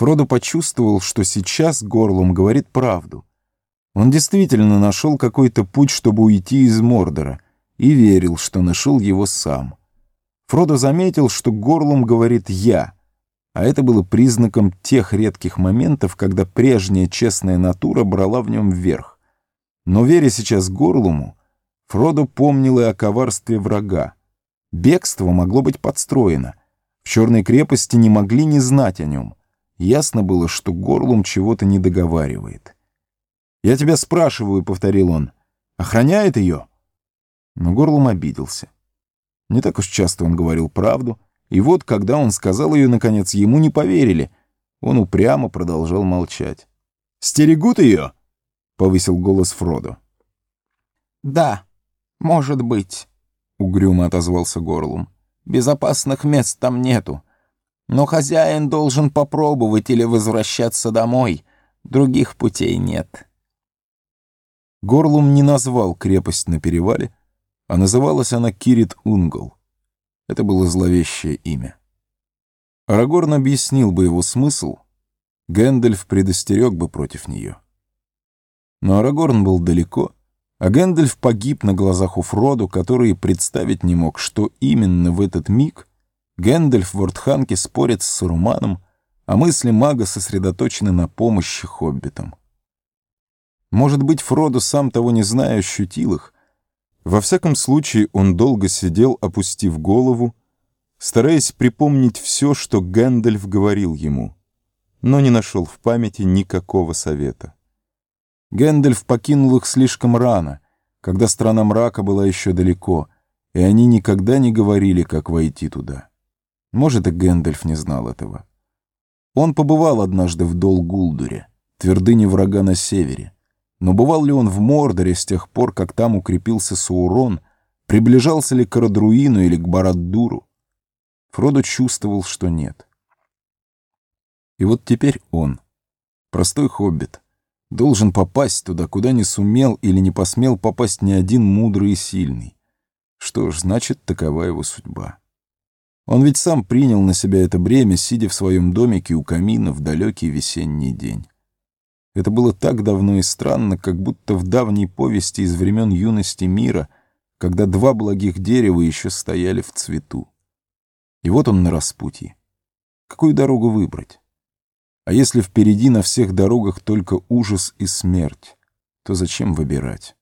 Фродо почувствовал, что сейчас Горлум говорит правду. Он действительно нашел какой-то путь, чтобы уйти из Мордора, и верил, что нашел его сам. Фродо заметил, что Горлум говорит «я», а это было признаком тех редких моментов, когда прежняя честная натура брала в нем вверх. Но веря сейчас Горлуму, Фродо помнил и о коварстве врага. Бегство могло быть подстроено. В Черной крепости не могли не знать о нем. Ясно было, что Горлум чего-то не договаривает. «Я тебя спрашиваю», — повторил он, — «охраняет ее?» Но Горлум обиделся. Не так уж часто он говорил правду, и вот, когда он сказал ее, наконец, ему не поверили. Он упрямо продолжал молчать. «Стерегут ее?» — повысил голос Фродо. «Да, может быть», — угрюмо отозвался Горлум. «Безопасных мест там нету. Но хозяин должен попробовать или возвращаться домой. Других путей нет». Горлум не назвал крепость на перевале, а называлась она Кирит-Унгол. Это было зловещее имя. Арагорн объяснил бы его смысл, Гэндальф предостерег бы против нее. Но Арагорн был далеко, а Гэндальф погиб на глазах у Фродо, который представить не мог, что именно в этот миг Гэндальф в Ортханке спорит с Саруманом, а мысли мага сосредоточены на помощи хоббитам. Может быть, Фродо, сам того не зная, ощутил их. Во всяком случае, он долго сидел, опустив голову, стараясь припомнить все, что Гэндальф говорил ему, но не нашел в памяти никакого совета. Гэндальф покинул их слишком рано, когда страна мрака была еще далеко, и они никогда не говорили, как войти туда. Может, и Гэндальф не знал этого. Он побывал однажды в Дол-Гулдуре, твердыне врага на севере, но бывал ли он в Мордоре с тех пор, как там укрепился Саурон, приближался ли к Ородруину или к Барад-Дуру? Фродо чувствовал, что нет. И вот теперь он, простой хоббит, должен попасть туда, куда не сумел или не посмел попасть ни один мудрый и сильный. Что ж, значит, такова его судьба. Он ведь сам принял на себя это бремя, сидя в своем домике у камина в далекий весенний день. Это было так давно и странно, как будто в давней повести из времен юности мира, когда два благих дерева еще стояли в цвету. И вот он на распутье. Какую дорогу выбрать? А если впереди на всех дорогах только ужас и смерть, то зачем выбирать?